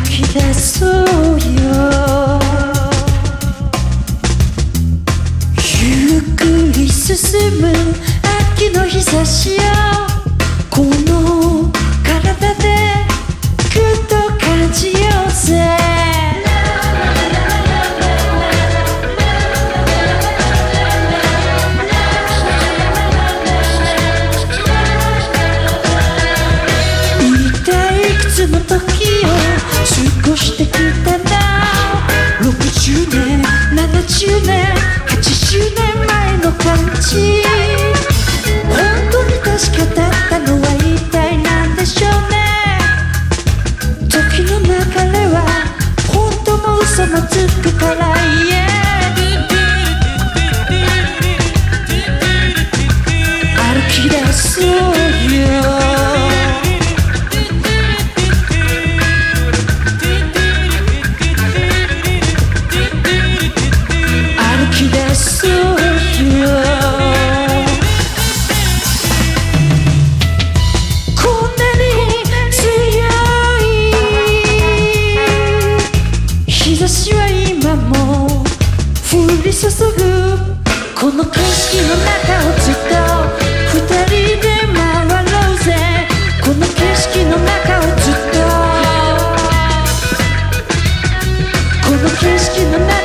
き出そうよ。ゆっくり進む秋の日差しをてきたんだ。60年70年80年前の感じ。本当に確かだったのは一体何でしょうね。時の流れは本当も嘘もつく差しは今も降り注ぐこの景色の中をずっと。二人で回ろうぜこの景色の中をずっと。この景色の中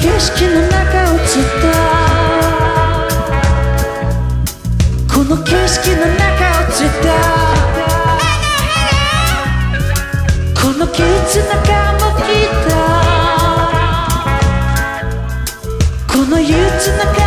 景色の中をずっとこの景色の中をずっとこの憂鬱な顔もきっとこの憂鬱な顔